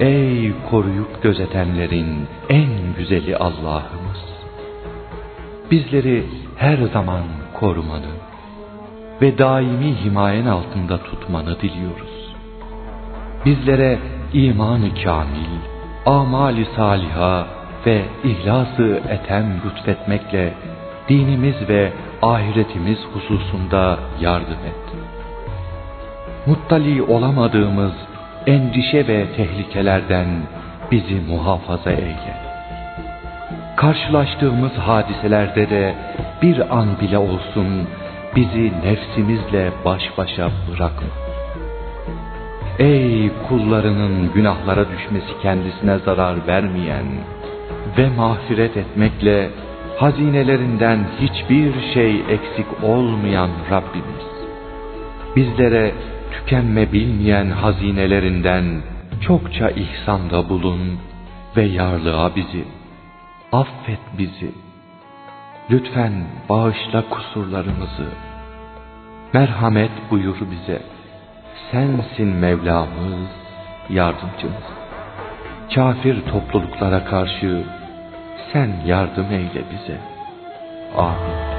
Ey koruyup gözetenlerin en güzeli Allah'ımız! Bizleri her zaman korumanı ve daimi himayen altında tutmanı diliyoruz. Bizlere imanı kamil, amali saliha ve ihlası etem lütfetmekle dinimiz ve ahiretimiz hususunda yardım et. Muttali olamadığımız endişe ve tehlikelerden bizi muhafaza eyle. Karşılaştığımız hadiselerde de bir an bile olsun bizi nefsimizle baş başa bırakma. Ey kullarının günahlara düşmesi kendisine zarar vermeyen ve mağfiret etmekle hazinelerinden hiçbir şey eksik olmayan Rabbimiz. Bizlere tükenme bilmeyen hazinelerinden çokça ihsanda bulun ve yarlığa bizi, affet bizi. Lütfen bağışla kusurlarımızı. Merhamet buyur bize. Sensin Mevlamız, yardımcımız. Kafir topluluklara karşı sen yardım eyle bize. Amin.